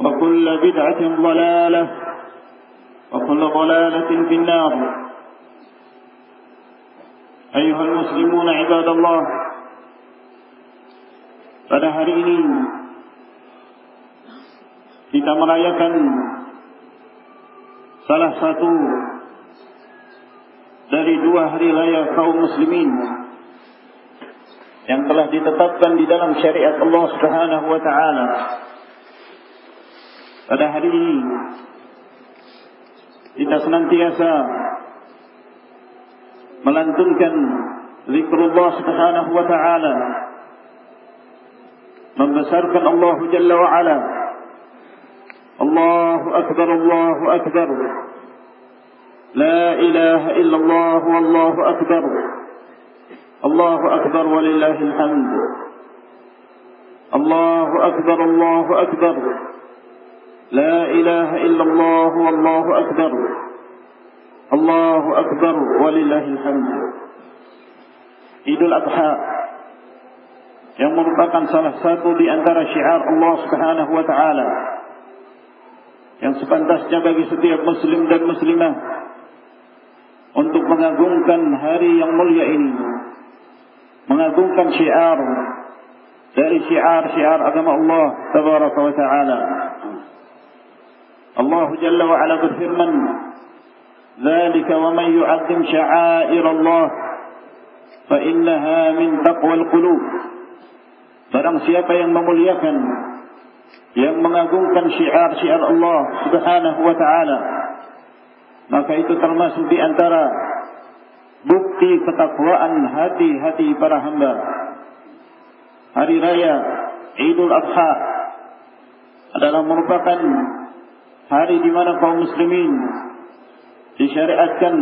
وكل بدعة ضلالة وكل ضلالة في النار أيها المسلمون عباد الله pada hari ini kita merayakan salah satu dari dua hari raya kaum muslimin yang telah ditetapkan di dalam syariat Allah Subhanahu wa taala Pada hari ini kita senantiasa melantunkan zikrullah subhanahu wa ta'ala membesarkan Allah jalla wa ala Allahu akbar Allahu akbar la ilaha illallah wallahu akbar Allahu akbar walillahil hamd Allahu akbar Allahu akbar لا إله إلا الله والله أكبر الله أكبر ولله الحمد Idul Adha yang merupakan salah satu di antara syiar Allah Subhanahu wa taala yang sepantasnya bagi setiap muslim dan muslimah untuk mengagungkan hari yang mulia ini mengagungkan syiar dari syiar-syiar agama Allah tabaraka wa taala الله جل وعلا berfirman ذلك ومن يعظم شعائر الله فإنها من تقوى القلوب barang siapa yang memuliakan yang mengagungkan syiar-syiar Allah Subhanahu wa taala maka itu termasuk di antara bukti ketakwaan hati-hati para hamba hari raya Idul Adha adalah merupakan hari di mana kaum muslimin disyariatkan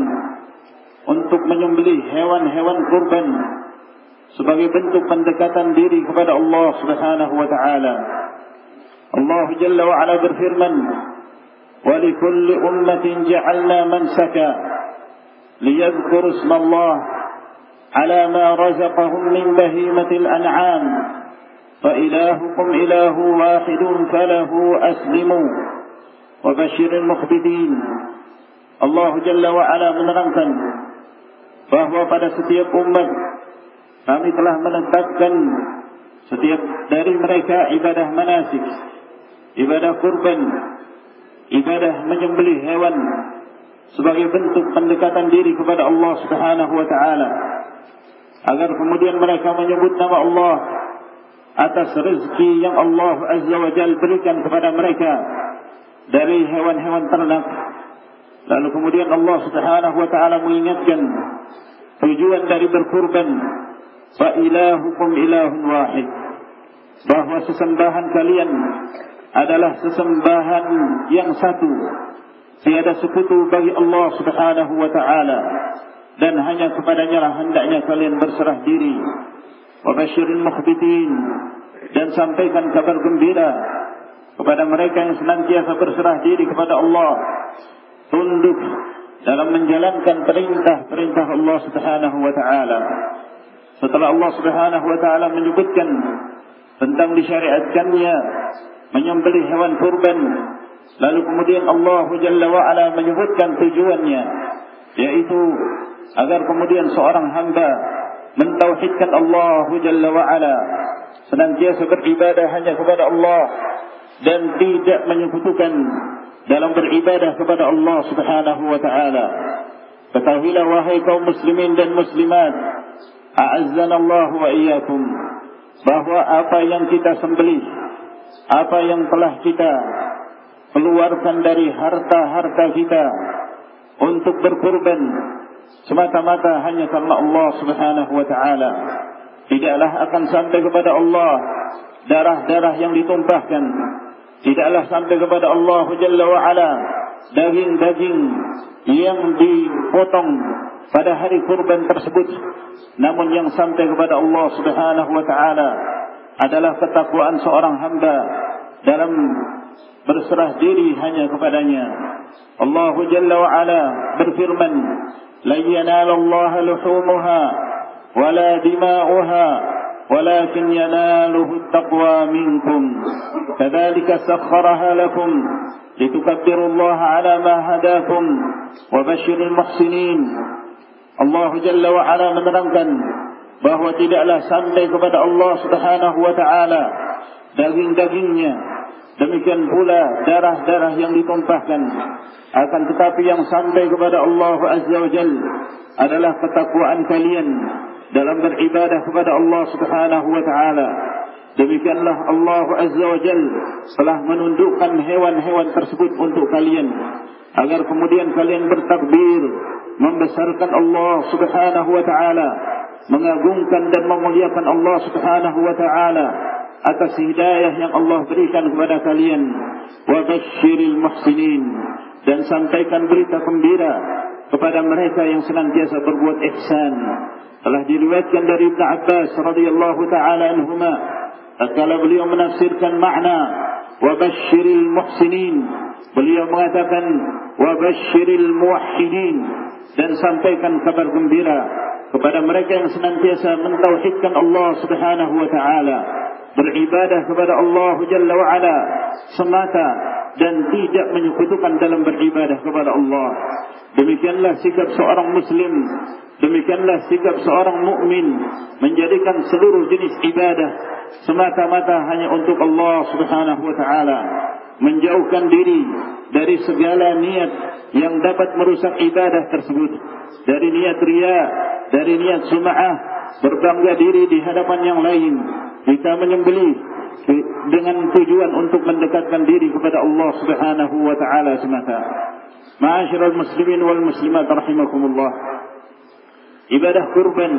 untuk menyembelih hewan-hewan kurban sebagai bentuk pendekatan diri kepada Allah Subhanahu wa taala. Allah Jalla wa Ala berfirman, "Wa li kulli ummatin ja'alna mansaka liyadhkuru isma Allah ala ma razaqahum min bahimatil an'am." فإلهكم إله واحد فله أسلموا Wabashirin muhbidin Allah Jalla wa'ala menerangkan Bahawa pada setiap umat Kami telah menetapkan Setiap dari mereka ibadah manasik Ibadah kurban Ibadah menyembelih hewan Sebagai bentuk pendekatan diri kepada Allah subhanahu wa ta'ala. Agar kemudian mereka menyebut nama Allah Atas rezeki yang Allah azza wa jal berikan kepada Mereka dari hewan-hewan ternak. Lalu kemudian Allah Subhanahu wa taala mengingatkan tujuan dari berkurban. Fa ilahukum ilahun wahid. Bahwa sesembahan kalian adalah sesembahan yang satu. Tiada sekutu bagi Allah Subhanahu wa taala. Dan hanya kepadanya lah hendaknya kalian berserah diri. Wa basyiril mukhbitin. Dan sampaikan kabar gembira kepada mereka yang senantiasa berserah diri kepada Allah tunduk dalam menjalankan perintah-perintah Allah Subhanahu wa taala. Setelah Allah Subhanahu wa taala menyebutkan tentang disyariatkannya menyembelih hewan kurban, lalu kemudian Allah Jalla wa ala menyebutkan tujuannya yaitu agar kemudian seorang hamba mentauhidkan Allah Jalla wa ala senantiasa beribadah hanya kepada Allah dan tidak menyekutukan dalam beribadah kepada Allah Subhanahu wa taala. Ketahuilah wahai kaum muslimin dan muslimat, a'azzana Allah wa iyyakum, bahwa apa yang kita sembelih, apa yang telah kita keluarkan dari harta-harta kita untuk berkorban semata-mata hanya karena Allah Subhanahu wa taala. Tidaklah akan sampai kepada Allah darah-darah yang ditumpahkan tidaklah sampai kepada Allah Jalla wa Ala daging-daging yang dipotong pada hari kurban tersebut. Namun yang sampai kepada Allah Subhanahu wa taala adalah ketakwaan seorang hamba dalam berserah diri hanya kepadanya. Allah Jalla wa Ala berfirman la yanalallaha luhumuha wala dima'uha ولكن يناله التقوى منكم كذلك سخرها لكم لتكبروا الله على ما هداكم وبشر المحسنين Allah Jalla wa Ala menerangkan bahawa tidaklah sampai kepada Allah Subhanahu wa taala daging-dagingnya demikian pula darah-darah yang ditumpahkan akan tetapi yang sampai kepada Allah Azza wa Jalla adalah ketakwaan kalian dalam beribadah kepada Allah Subhanahu wa taala. Demikianlah Allah Azza wa Jal telah menundukkan hewan-hewan tersebut untuk kalian agar kemudian kalian bertakbir membesarkan Allah Subhanahu wa taala, mengagungkan dan memuliakan Allah Subhanahu wa taala atas hidayah yang Allah berikan kepada kalian. Wa basyiril muhsinin dan sampaikan berita gembira kepada mereka yang senantiasa berbuat ihsan. Telah diriwayatkan dari Ibn Abbas radhiyallahu taala anhuma tatkala beliau menafsirkan makna wa basyiril muhsinin. Beliau mengatakan wa basyiril muwahhidin. Dan sampaikan kabar gembira kepada mereka yang senantiasa mentauhidkan Allah Subhanahu wa taala. Beribadah kepada Allah Jalla wa ala semata dan tidak menyekutukan dalam beribadah kepada Allah. Demikianlah sikap seorang muslim, demikianlah sikap seorang mukmin menjadikan seluruh jenis ibadah semata-mata hanya untuk Allah Subhanahu wa taala. Menjauhkan diri dari segala niat yang dapat merusak ibadah tersebut. Dari niat riya, dari niat sum'ah, berbangga diri di hadapan yang lain. Kita menyembelih dengan tujuan untuk mendekatkan diri kepada Allah Subhanahu wa taala semata. Ma'asyiral muslimin wal muslimat rahimakumullah. Ibadah kurban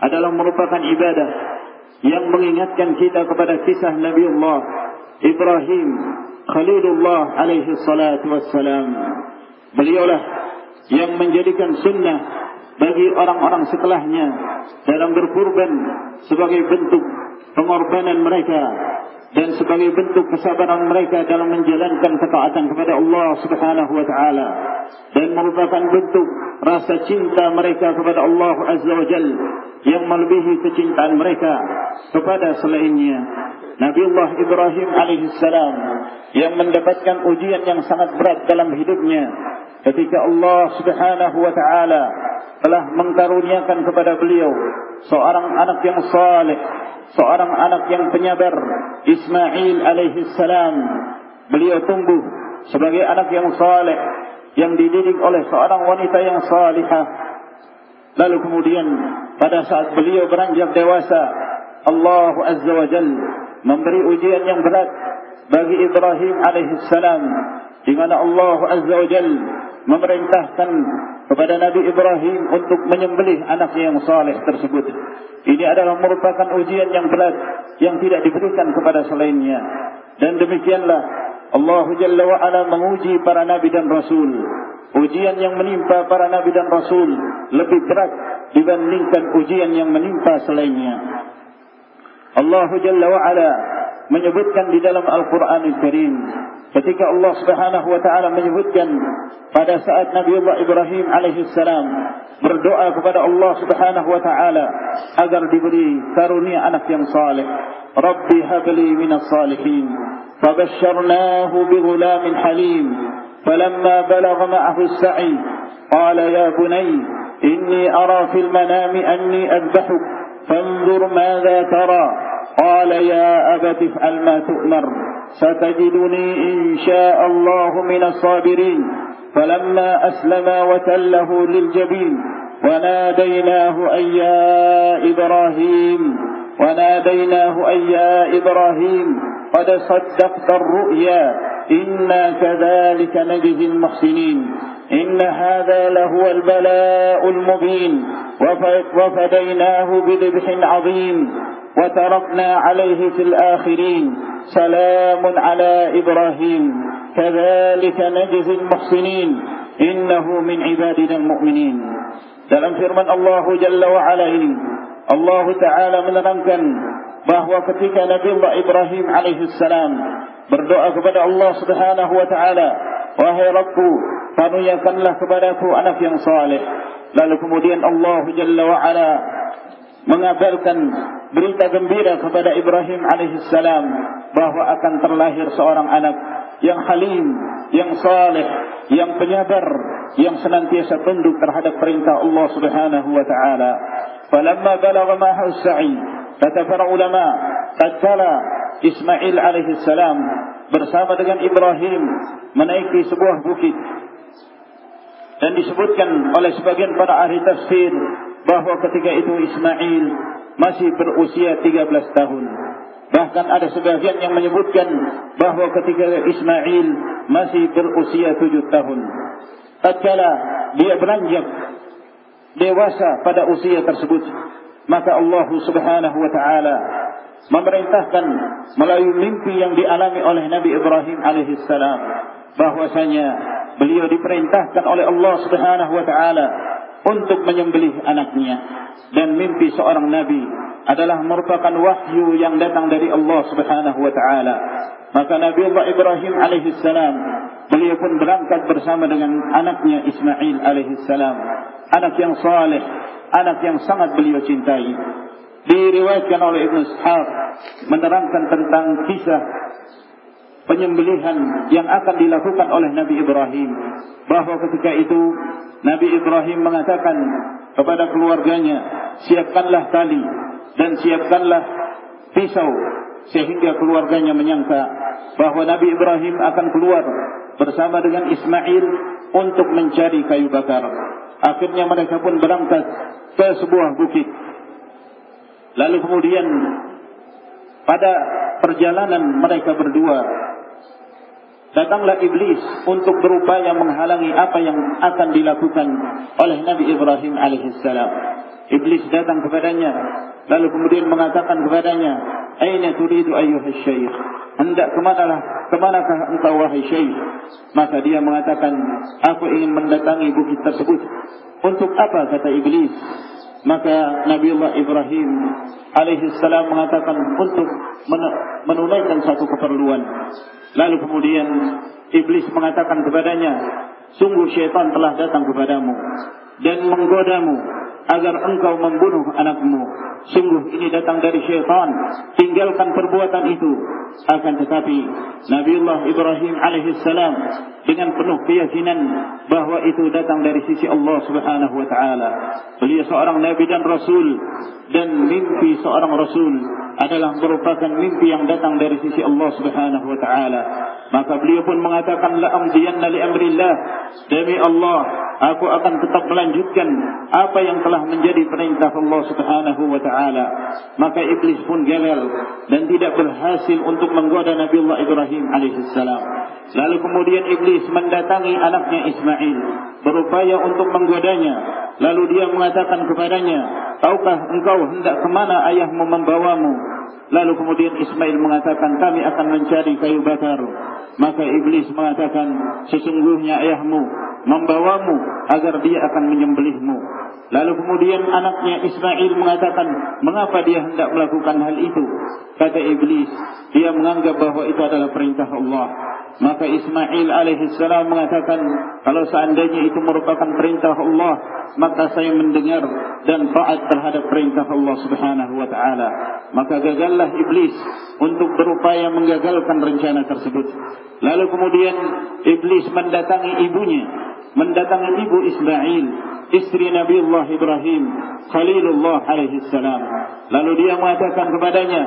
adalah merupakan ibadah yang mengingatkan kita kepada kisah Nabi Allah Ibrahim Khalilullah alaihi salatu wassalam. Beliaulah yang menjadikan sunnah bagi orang-orang setelahnya dalam berkurban sebagai bentuk pengorbanan mereka dan sebagai bentuk kesabaran mereka dalam menjalankan ketaatan kepada Allah Subhanahu wa taala. Dan merupakan bentuk rasa cinta mereka kepada Allah Azza wa Jalla yang melebihi kecintaan mereka kepada selainnya. Nabi Allah Ibrahim alaihissalam yang mendapatkan ujian yang sangat berat dalam hidupnya ketika Allah Subhanahu wa taala telah mengkaruniakan kepada beliau seorang anak yang saleh seorang anak yang penyabar Ismail alaihi salam. Beliau tumbuh sebagai anak yang saleh yang dididik oleh seorang wanita yang salihah. Lalu kemudian pada saat beliau beranjak dewasa Allah azza wa jal memberi ujian yang berat bagi Ibrahim alaihi salam di mana Allah azza wa jal memerintahkan kepada Nabi Ibrahim untuk menyembelih anaknya yang saleh tersebut. Ini adalah merupakan ujian yang berat yang tidak diberikan kepada selainnya. Dan demikianlah Allah Jalla wa'ala menguji para Nabi dan Rasul. Ujian yang menimpa para Nabi dan Rasul lebih berat dibandingkan ujian yang menimpa selainnya. Allah Jalla wa'ala menyebutkan di dalam Al-Quran Al-Karim ketika Allah Subhanahu wa taala menyebutkan pada saat Nabi Allah Ibrahim alaihi salam berdoa kepada Allah Subhanahu wa taala agar diberi karunia anak yang saleh Rabbi habli minas salihin fabashsharnahu bighulamin halim falamma balagha ma'ahu as-sa'i qala ya bunay inni ara fil manami anni adbahuk fanzur madha tara قال يا أبت افعل ما تؤمر ستجدني إن شاء الله من الصابرين. فلما أسلم وتله للجبين وناديناه أي يا إبراهيم وناديناه أي يا إبراهيم قد صدقت الرؤيا. إنا كذلك نجزي المحسنين. إن هذا لهو البلاء المبين. وفديناه بذبح عظيم. وتركنا عليه في الآخرين. سلام على إبراهيم كذلك نجزي المحسنين إنه من عبادنا المؤمنين dalam firman Allah Jalla wa Ala ini Allah Ta'ala menerangkan bahawa ketika Nabi Allah Ibrahim alaihissalam berdoa kepada Allah Subhanahu wa Ta'ala wahai Rabbu karuniakanlah kepadaku anak yang saleh lalu kemudian Allah Jalla wa Ala mengabarkan berita gembira kepada Ibrahim alaihissalam bahawa akan terlahir seorang anak yang halim, yang saleh, yang penyabar, yang senantiasa tunduk terhadap perintah Allah Subhanahu wa taala. Falamma balagha ma'ahu as-sa'i, kata para ulama, tatkala Ismail alaihissalam bersama dengan Ibrahim menaiki sebuah bukit dan disebutkan oleh sebagian para ahli tafsir bahawa ketika itu Ismail masih berusia 13 tahun. Bahkan ada sebagian yang menyebutkan bahawa ketika Ismail masih berusia 7 tahun. Tatkala dia beranjak dewasa pada usia tersebut, maka Allah Subhanahu wa taala memerintahkan melalui mimpi yang dialami oleh Nabi Ibrahim alaihissalam bahwasanya beliau diperintahkan oleh Allah Subhanahu wa taala untuk menyembelih anaknya dan mimpi seorang nabi adalah merupakan wahyu yang datang dari Allah Subhanahu wa taala. Maka Nabi Allah Ibrahim alaihi salam beliau pun berangkat bersama dengan anaknya Ismail alaihi salam. Anak yang saleh anak yang sangat beliau cintai. Diriwayatkan oleh Ibn Ishaq menerangkan tentang kisah penyembelihan yang akan dilakukan oleh Nabi Ibrahim. Bahawa ketika itu Nabi Ibrahim mengatakan kepada keluarganya siapkanlah tali dan siapkanlah pisau sehingga keluarganya menyangka bahawa Nabi Ibrahim akan keluar bersama dengan Ismail untuk mencari kayu bakar akhirnya mereka pun berangkat ke sebuah bukit lalu kemudian pada perjalanan mereka berdua datanglah iblis untuk berupaya menghalangi apa yang akan dilakukan oleh Nabi Ibrahim alaihissalam. Iblis datang kepadanya lalu kemudian mengatakan kepadanya, "Aina turidu ayyuha syekh?" Hendak ke manalah? Ke manakah engkau wahai syekh? Maka dia mengatakan, "Aku ingin mendatangi bukit tersebut." Untuk apa kata iblis? Maka Nabi Allah Ibrahim alaihissalam mengatakan untuk menunaikan satu keperluan. Lalu kemudian iblis mengatakan kepadanya, sungguh syaitan telah datang kepadamu dan menggodamu agar engkau membunuh anakmu. Sungguh ini datang dari syaitan. Tinggalkan perbuatan itu. Akan tetapi Nabiullah Ibrahim alaihissalam dengan penuh keyakinan bahawa itu datang dari sisi Allah Subhanahu wa taala. Beliau seorang nabi dan rasul dan mimpi seorang rasul adalah merupakan mimpi yang datang dari sisi Allah Subhanahu wa taala. Maka beliau pun mengatakan la amdiyanna li amrillah demi Allah aku akan tetap melanjutkan apa yang telah menjadi perintah Allah Subhanahu wa taala. Maka iblis pun gagal dan tidak berhasil untuk menggoda Nabi Allah Ibrahim alaihi salam. Lalu kemudian iblis mendatangi anaknya Ismail berupaya untuk menggodanya. Lalu dia mengatakan kepadanya, "Tahukah engkau hendak ke mana ayahmu membawamu?" Lalu kemudian Ismail mengatakan, "Kami akan mencari kayu bakar." Maka iblis mengatakan, "Sesungguhnya ayahmu membawamu agar dia akan menyembelihmu." Lalu kemudian anaknya Ismail mengatakan, "Mengapa dia hendak melakukan hal itu?" Kata iblis, dia menganggap bahawa itu adalah perintah Allah. Maka Ismail alaihissalam mengatakan, kalau seandainya itu merupakan perintah Allah, maka saya mendengar dan taat terhadap perintah Allah subhanahu wa ta'ala. Maka gagallah iblis untuk berupaya menggagalkan rencana tersebut. Lalu kemudian iblis mendatangi ibunya, mendatangi ibu Ismail, istri Nabi Allah Ibrahim, Khalilullah alaihissalam. Lalu dia mengatakan kepadanya,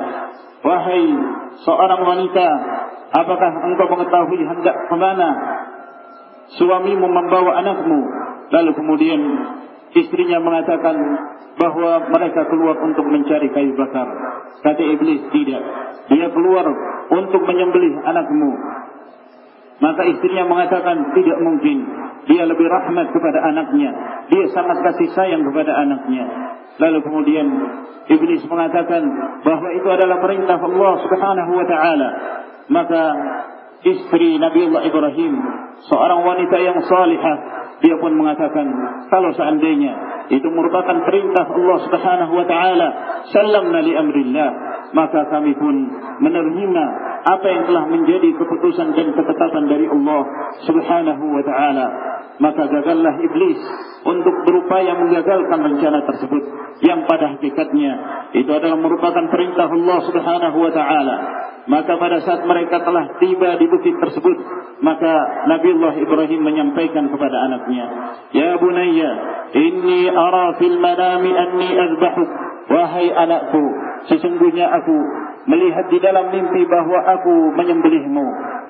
Wahai seorang wanita, apakah engkau mengetahui hendak ke mana suamimu membawa anakmu? Lalu kemudian istrinya mengatakan bahawa mereka keluar untuk mencari kayu bakar. Kata iblis, tidak. Dia keluar untuk menyembelih anakmu. Maka istrinya mengatakan, tidak mungkin. Dia lebih rahmat kepada anaknya. Dia sangat kasih sayang kepada anaknya. Lalu kemudian iblis mengatakan bahawa itu adalah perintah Allah Subhanahu wa taala. Maka istri Nabi Allah Ibrahim, seorang wanita yang salihah, dia pun mengatakan kalau seandainya itu merupakan perintah Allah Subhanahu wa taala, sallamna li amrillah, maka kami pun menerima apa yang telah menjadi keputusan dan ketetapan dari Allah Subhanahu wa taala. Maka gagallah iblis untuk berupaya menggagalkan rencana tersebut yang pada hakikatnya itu adalah merupakan perintah Allah Subhanahu wa taala. Maka pada saat mereka telah tiba di bukit tersebut, maka Nabi Allah Ibrahim menyampaikan kepada anaknya, "Ya bunayya, inni ara fil manami anni azbahuk." Wahai anakku, sesungguhnya aku melihat di dalam mimpi bahawa aku menyembelihmu.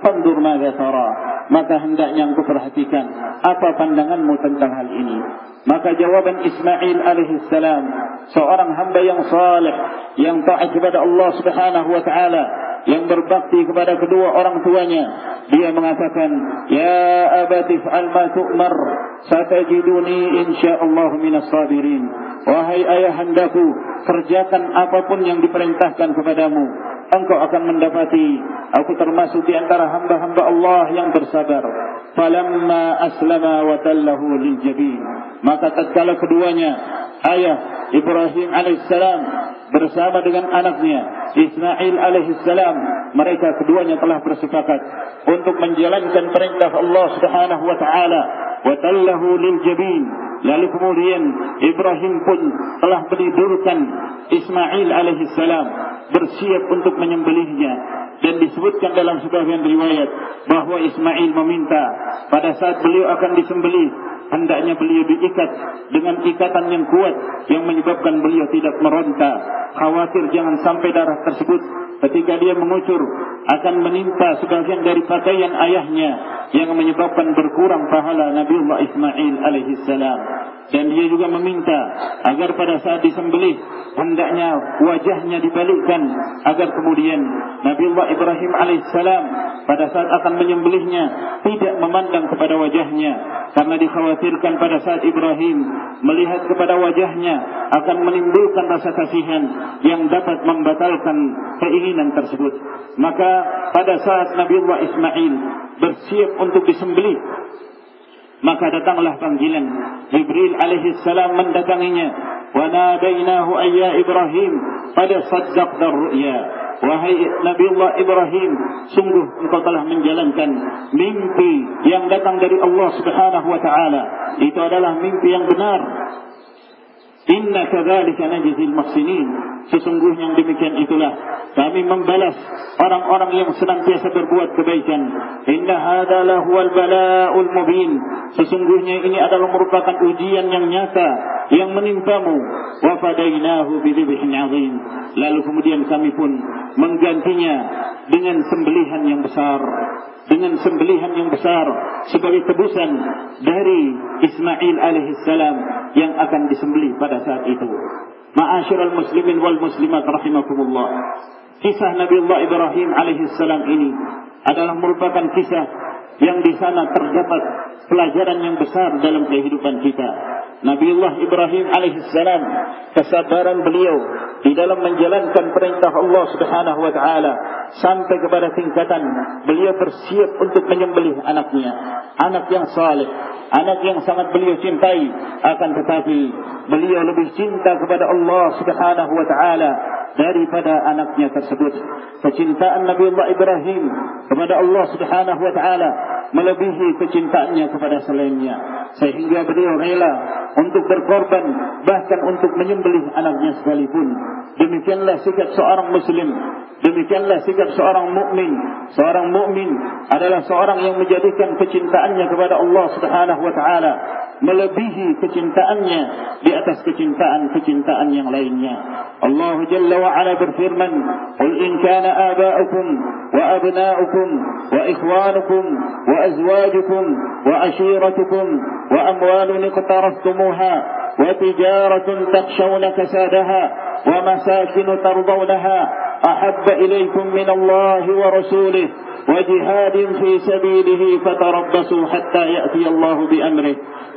Fandur madza tara? Maka hendaknya engkau perhatikan apa pandanganmu tentang hal ini. Maka jawaban Ismail alaihissalam, seorang hamba yang saleh, yang taat kepada Allah Subhanahu wa taala, yang berbakti kepada kedua orang tuanya dia mengatakan ya abati fa'al ma tu'mar satajiduni insyaallah minas sabirin wahai ayahandaku kerjakan apapun yang diperintahkan kepadamu. Engkau akan mendapati aku termasuk di antara hamba-hamba Allah yang bersabar. Falamma aslama wa tallahu lil jabin maka tatkala keduanya ayah Ibrahim alaihissalam bersama dengan anaknya Ismail alaihissalam mereka keduanya telah bersepakat untuk menjalankan perintah Allah Subhanahu wa taala. Wa tallahu lil jabin lalu kemudian Ibrahim pun telah menidurkan Ismail alaihissalam bersiap untuk menyembelihnya. Dan disebutkan dalam sebagian riwayat bahawa Ismail meminta pada saat beliau akan disembelih hendaknya beliau diikat dengan ikatan yang kuat yang menyebabkan beliau tidak meronta. Khawatir jangan sampai darah tersebut ketika dia mengucur akan menimpa sebagian dari pakaian ayahnya yang menyebabkan berkurang pahala Nabiullah Ismail alaihi salam dan dia juga meminta agar pada saat disembelih hendaknya wajahnya dibalikkan agar kemudian Nabiullah Ibrahim alaihissalam pada saat akan menyembelihnya tidak memandang kepada wajahnya. Karena dikhawatirkan pada saat Ibrahim melihat kepada wajahnya akan menimbulkan rasa kasihan yang dapat membatalkan keinginan tersebut. Maka pada saat Nabiullah Ismail bersiap untuk disembelih maka datanglah panggilan Jibril alaihi salam mendatanginya. Wa nadainahu ayya Ibrahim pada saddaq dar-ru'ya wahai Nabi Allah Ibrahim sungguh engkau telah menjalankan mimpi yang datang dari Allah Subhanahu wa taala. Itu adalah mimpi yang benar Inna kadzalika najzil muhsinin. Sesungguhnya yang demikian itulah kami membalas orang-orang yang senantiasa berbuat kebaikan. Inna hadza lahu al bala'ul mubin. Sesungguhnya ini adalah merupakan ujian yang nyata yang menimpamu wa fadainahu bidzibhin azim lalu kemudian kami pun menggantinya dengan sembelihan yang besar dengan sembelihan yang besar sebagai tebusan dari Ismail alaihissalam yang akan disembelih pada saat itu ma'asyiral muslimin wal muslimat rahimakumullah kisah Nabi Allah Ibrahim alaihissalam ini adalah merupakan kisah yang di sana terdapat pelajaran yang besar dalam kehidupan kita. Nabiullah Ibrahim alaihissalam kesabaran beliau di dalam menjalankan perintah Allah Subhanahu wa taala sampai kepada tingkatan beliau bersiap untuk menyembelih anaknya, anak yang saleh, anak yang sangat beliau cintai. Akan tetapi beliau lebih cinta kepada Allah Subhanahu wa taala daripada anaknya tersebut. Kecintaan Nabi Allah Ibrahim kepada Allah Subhanahu wa taala melebihi kecintaannya kepada selainnya. Sehingga beliau rela untuk berkorban bahkan untuk menyembelih anaknya sekalipun. Demikianlah sikap seorang muslim, demikianlah sikap seorang mukmin. Seorang mukmin adalah seorang yang menjadikan kecintaannya kepada Allah Subhanahu wa taala melebihi kecintaannya di atas kecintaan-kecintaan yang lainnya. Allah Jalla wa Ala berfirman, "Qul in kana aba'ukum wa abna'ukum wa ikhwanukum wa azwajukum wa ashiratukum wa amwalun iqtaraftumuha wa tijaratun takhshawna kasadaha wa masakin tardawnaha ahabba ilaykum min Allah wa rasulih wa jihadin fi sabilihi fatarabbasu hatta ya'ti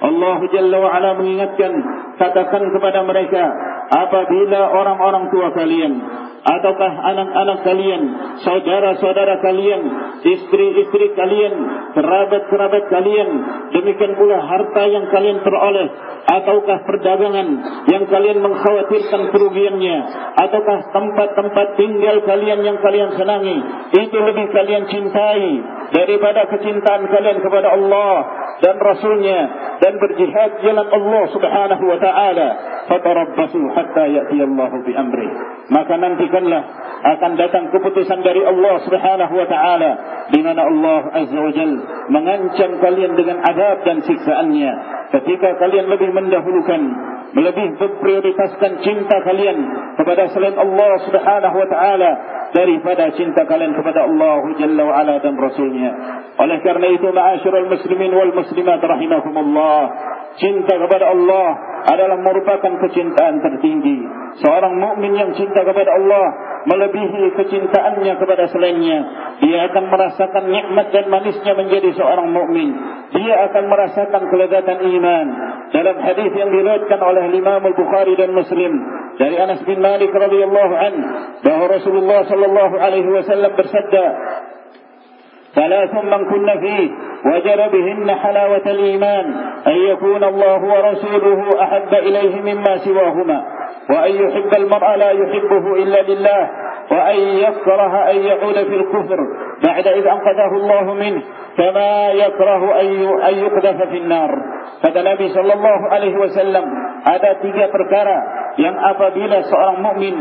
Allah Jalla wa Ala mengingatkan katakan kepada mereka apabila orang-orang tua kalian ataukah anak-anak kalian, saudara-saudara kalian, istri-istri kalian, kerabat-kerabat kalian, demikian pula harta yang kalian peroleh, ataukah perdagangan yang kalian mengkhawatirkan kerugiannya, ataukah tempat-tempat tinggal kalian yang kalian senangi, itu lebih kalian cintai daripada kecintaan kalian kepada Allah dan Rasulnya dan berjihad jalan Allah subhanahu wa ta'ala. Fatarabbasu hatta ya'ti Allah bi amri. Maka nantikanlah akan datang keputusan dari Allah subhanahu wa ta'ala di mana Allah azza wa jal mengancam kalian dengan adab dan siksaannya. Ketika kalian lebih mendahulukan lebih memprioritaskan cinta kalian kepada selain Allah subhanahu wa ta'ala daripada cinta kalian kepada Allah jalla wa ala dan Rasulnya oleh karena itu ma'asyurul muslimin wal muslimat rahimahumullah cinta kepada Allah adalah merupakan kecintaan tertinggi. Seorang mukmin yang cinta kepada Allah melebihi kecintaannya kepada selainnya. Dia akan merasakan nikmat dan manisnya menjadi seorang mukmin. Dia akan merasakan kelezatan iman. Dalam hadis yang diriwayatkan oleh Imam Al-Bukhari dan Muslim dari Anas bin Malik radhiyallahu an bahwa Rasulullah sallallahu alaihi wasallam bersabda ثلاث من كن فيه وجر بهن حلاوة الإيمان أن يكون الله ورسوله أحب إليه مما سواهما وأن يحب المرء لا يحبه إلا لله وأن يكره أن يعود في الكفر بعد إذ أنقذه الله منه كما يكره أن يقذف في النار. kata Nabi sallallahu alaihi wasallam ada tiga perkara yang apabila seorang mukmin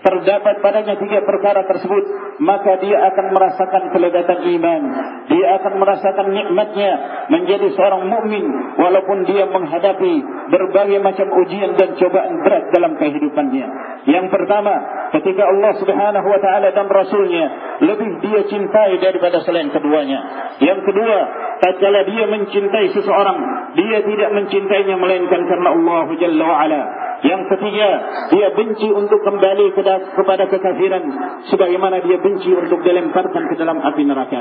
terdapat padanya tiga perkara tersebut maka dia akan merasakan kelegatan iman. Dia akan merasakan nikmatnya menjadi seorang mukmin walaupun dia menghadapi berbagai macam ujian dan cobaan berat dalam kehidupannya. Yang pertama ketika Allah Subhanahu wa taala dan rasulnya lebih dia cintai daripada selain keduanya. Yang kedua tatkala dia mencintai seseorang dia tidak mencintainya melainkan karena Allah Jalla wa ala yang ketiga, dia benci untuk kembali kepada kekafiran sebagaimana dia benci untuk dilemparkan ke dalam api neraka.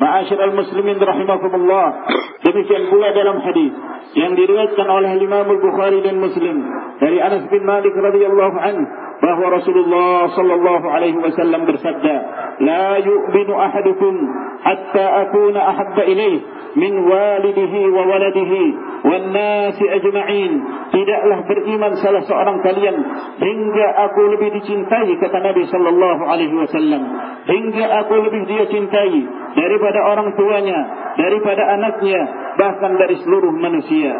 Ma'asyiral muslimin rahimakumullah. Demikian pula dalam hadis yang diriwayatkan oleh Imam Al-Bukhari dan Muslim dari Anas bin Malik radhiyallahu anhu bahwa Rasulullah sallallahu alaihi wasallam bersabda, "La yu'minu ahadukum hatta akuna ahabba ilayhi min walidihi wa waladihi wan nasi ajma'in." Tidaklah beriman salah seorang kalian hingga aku lebih dicintai kata Nabi sallallahu alaihi wasallam, hingga aku lebih dia cintai daripada orang tuanya, daripada anaknya, bahkan dari seluruh manusia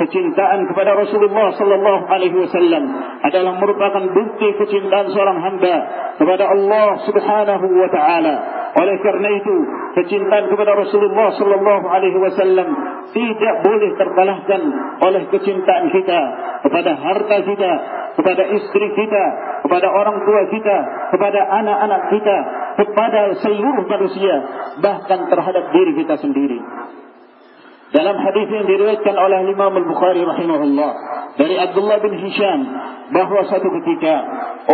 kecintaan kepada Rasulullah sallallahu alaihi wasallam adalah merupakan bukti kecintaan seorang hamba kepada Allah Subhanahu wa taala. Oleh kerana itu, kecintaan kepada Rasulullah sallallahu alaihi wasallam tidak boleh terkalahkan oleh kecintaan kita kepada harta kita, kepada istri kita, kepada orang tua kita, kepada anak-anak kita, kepada seluruh manusia, bahkan terhadap diri kita sendiri. Dalam hadis yang diriwayatkan oleh Imam Al-Bukhari rahimahullah dari Abdullah bin Hisham bahawa satu ketika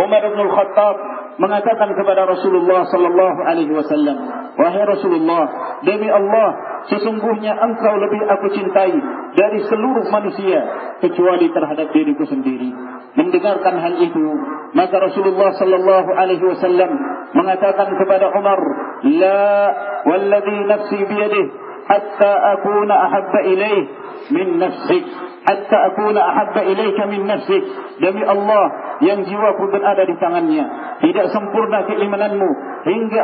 Umar bin Al-Khattab mengatakan kepada Rasulullah sallallahu alaihi wasallam, "Wahai Rasulullah, demi Allah, sesungguhnya engkau lebih aku cintai dari seluruh manusia kecuali terhadap diriku sendiri." Mendengarkan hal itu, maka Rasulullah sallallahu alaihi wasallam mengatakan kepada Umar, "La walladhi nafsi biyadihi hatta akuna ahabba ilayhi min nafsik." Hatta akuna ahabba ilayka min nafsik demi Allah yang jiwaku berada di tangannya. Tidak sempurna keimananmu hingga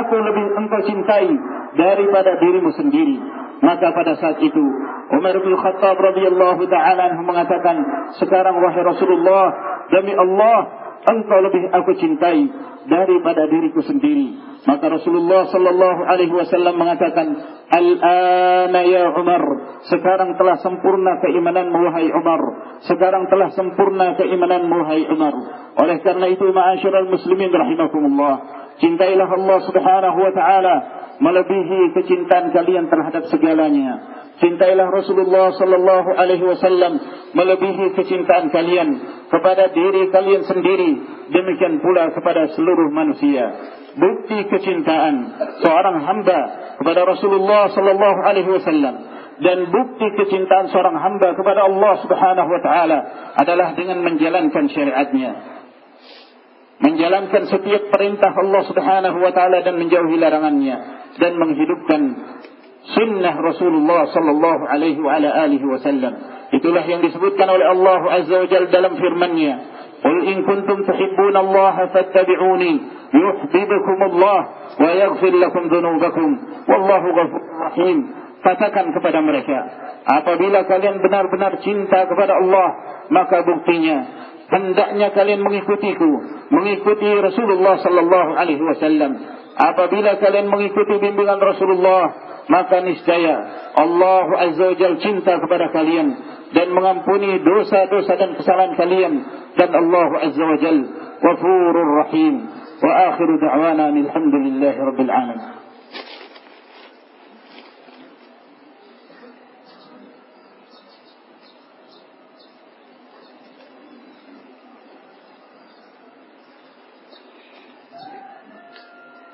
aku lebih engkau cintai daripada dirimu sendiri. Maka pada saat itu Umar bin Khattab radhiyallahu taala mengatakan sekarang wahai Rasulullah demi Allah engkau lebih aku cintai daripada diriku sendiri Maka Rasulullah sallallahu alaihi wasallam mengatakan, "Al-ana ya Umar, sekarang telah sempurna keimanan wahai Umar. Sekarang telah sempurna keimanan wahai Umar." Oleh karena itu, ma'asyiral muslimin rahimakumullah, cintailah Allah Subhanahu wa taala melebihi kecintaan kalian terhadap segalanya. Cintailah Rasulullah sallallahu alaihi wasallam melebihi kecintaan kalian kepada diri kalian sendiri, demikian pula kepada seluruh manusia. Bukti kecintaan seorang hamba kepada Rasulullah sallallahu alaihi wasallam dan bukti kecintaan seorang hamba kepada Allah Subhanahu wa taala adalah dengan menjalankan syariatnya. Menjalankan setiap perintah Allah Subhanahu wa taala dan menjauhi larangannya dan menghidupkan sunnah Rasulullah sallallahu alaihi wa ala alihi wasallam itulah yang disebutkan oleh Allah azza wa jalla dalam firman-Nya qul in kuntum tuhibbuna Allah fattabi'uni yuhibbukum Allah wa yaghfir lakum dhunubakum wallahu ghafurur rahim katakan kepada mereka apabila kalian benar-benar cinta kepada Allah maka buktinya hendaknya kalian mengikutiku, mengikuti Rasulullah sallallahu alaihi wasallam. Apabila kalian mengikuti bimbingan Rasulullah, maka niscaya Allah azza wajalla cinta kepada kalian dan mengampuni dosa-dosa dan kesalahan kalian dan Allah azza wajalla Ghafurur Rahim. Wa akhiru da'wana alhamdulillahirabbil alamin.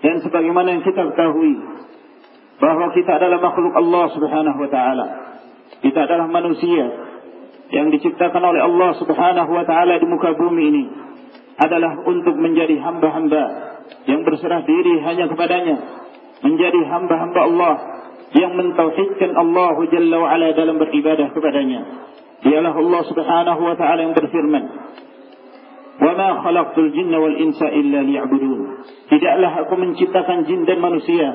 dan sebagaimana yang kita ketahui bahawa kita adalah makhluk Allah Subhanahu wa taala. Kita adalah manusia yang diciptakan oleh Allah Subhanahu wa taala di muka bumi ini adalah untuk menjadi hamba-hamba yang berserah diri hanya kepadanya menjadi hamba-hamba Allah yang mentauhidkan Allah Jalla wa Ala dalam beribadah kepadanya. Dialah Allah Subhanahu wa taala yang berfirman wa ma khalaqtul jinna wal insa illa liya'budun tidaklah aku menciptakan jin dan manusia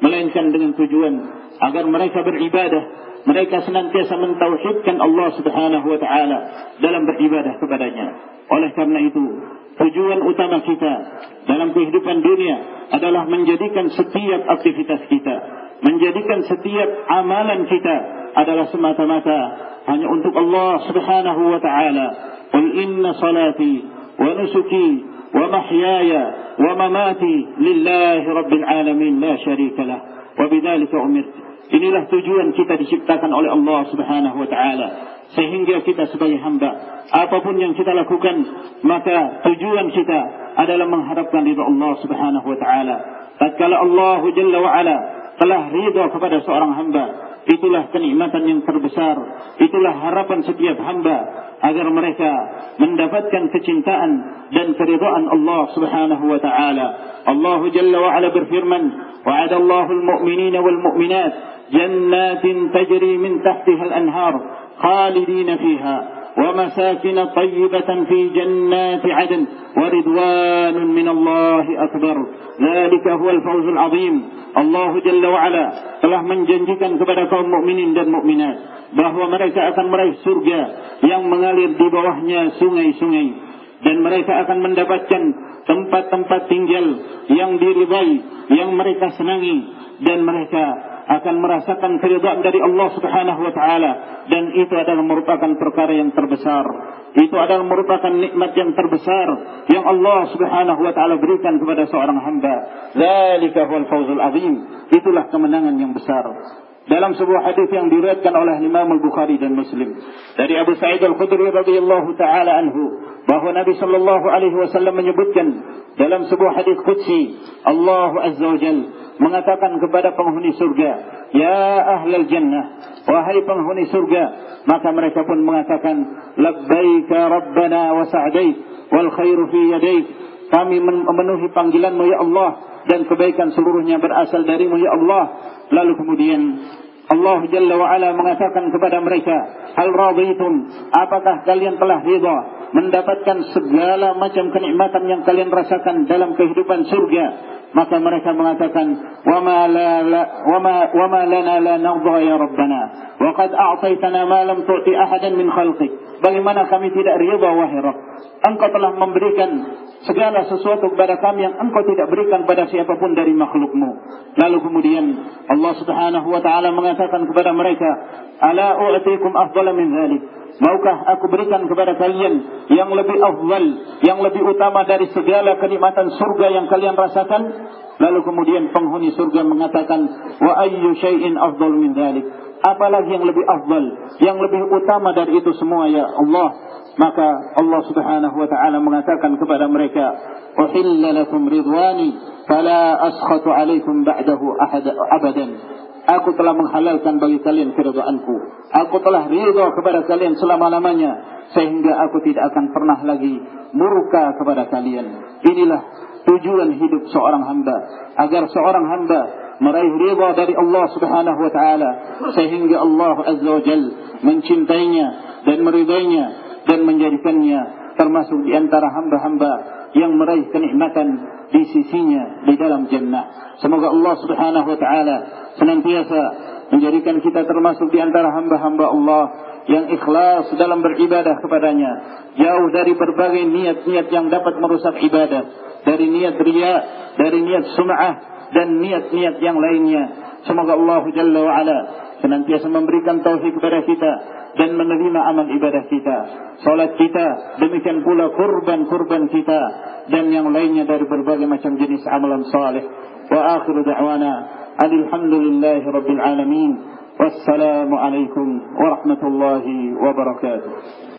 melainkan dengan tujuan agar mereka beribadah mereka senantiasa mentauhidkan Allah Subhanahu wa taala dalam beribadah kepadanya oleh karena itu tujuan utama kita dalam kehidupan dunia adalah menjadikan setiap aktivitas kita, menjadikan setiap amalan kita adalah semata-mata hanya untuk Allah Subhanahu wa taala. Qul inna salati wa mamati lillahi rabbil alamin la syarika lah. Wa bidzalika umirtu. Inilah tujuan kita diciptakan oleh Allah Subhanahu wa taala sehingga kita sebagai hamba apapun yang kita lakukan maka tujuan kita adalah mengharapkan ridha Allah Subhanahu wa taala tatkala Allah Jalla wa ala telah ridha kepada seorang hamba Itulah kenikmatan yang terbesar. Itulah harapan setiap hamba agar mereka mendapatkan kecintaan dan keridhaan Allah Subhanahu wa taala. Allah jalla wa ala berfirman, "Wa'ada Allahu al-mu'minina wal mu'minat jannatin tajri min tahtiha al-anhar khalidina fiha." ومساكن طيبة في جنات عدن ورضوان من الله أكبر ذلك هو الفوز العظيم الله جل وعلا telah menjanjikan kepada kaum mukminin dan mukminat bahawa mereka akan meraih surga yang mengalir di bawahnya sungai-sungai dan mereka akan mendapatkan tempat-tempat tinggal yang diridai yang mereka senangi dan mereka akan merasakan keridhaan dari Allah Subhanahu wa taala dan itu adalah merupakan perkara yang terbesar. Itu adalah merupakan nikmat yang terbesar yang Allah Subhanahu wa taala berikan kepada seorang hamba. Zalika huwal fawzul azim. Itulah kemenangan yang besar. Dalam sebuah hadis yang diriwayatkan oleh Imam Al-Bukhari dan Muslim dari Abu Sa'id Al-Khudri radhiyallahu taala anhu bahwa Nabi sallallahu alaihi wasallam menyebutkan dalam sebuah hadis qudsi Allah azza wa jalla mengatakan kepada penghuni surga, Ya ahlal jannah, wahai penghuni surga, maka mereka pun mengatakan, Labbaika Rabbana wa sa'daik, wal khairu fi yadaik, kami memenuhi panggilanmu ya Allah, dan kebaikan seluruhnya berasal darimu ya Allah. Lalu kemudian Allah Jalla wa'ala mengatakan kepada mereka, Hal radhitum, apakah kalian telah rida mendapatkan segala macam kenikmatan yang kalian rasakan dalam kehidupan surga? maka mereka mengatakan wama la wama wama lana la naghdha ya rabbana. Wa qad a'taytana ma lam tu'ti ahadan min khalqik. Bagaimana kami tidak ridha wahai rabb engkau telah memberikan segala sesuatu kepada kami yang engkau tidak berikan pada siapapun dari makhlukmu lalu kemudian Allah Subhanahu wa taala mengatakan kepada mereka ala u'tikum afdala min dhalik Maukah aku berikan kepada kalian yang lebih afdal, yang lebih utama dari segala kenikmatan surga yang kalian rasakan? Lalu kemudian penghuni surga mengatakan, Wa ayyu syai'in afdal min dhalik. Apalagi yang lebih afdal, yang lebih utama dari itu semua ya Allah. Maka Allah subhanahu wa ta'ala mengatakan kepada mereka, Uhilla lakum ridwani, fala askhatu alaikum ba'dahu abadan aku telah menghalalkan bagi kalian keridhaanku. Aku telah ridha kepada kalian selama-lamanya sehingga aku tidak akan pernah lagi murka kepada kalian. Inilah tujuan hidup seorang hamba agar seorang hamba meraih ridha dari Allah Subhanahu wa taala sehingga Allah Azza wa Jalla mencintainya dan meridainya dan menjadikannya termasuk di antara hamba-hamba yang meraih kenikmatan di sisinya di dalam jannah. Semoga Allah Subhanahu wa taala senantiasa menjadikan kita termasuk di antara hamba-hamba Allah yang ikhlas dalam beribadah kepadanya jauh dari berbagai niat-niat yang dapat merusak ibadah dari niat riya dari niat sum'ah dan niat-niat yang lainnya semoga Allah Jalla wa ala senantiasa memberikan taufik kepada kita dan menerima amal ibadah kita, salat kita, demikian pula kurban-kurban kita dan yang lainnya dari berbagai macam jenis amalan saleh. Wa akhir da'wana alhamdulillahi rabbil alamin. Wassalamu alaikum warahmatullahi wabarakatuh.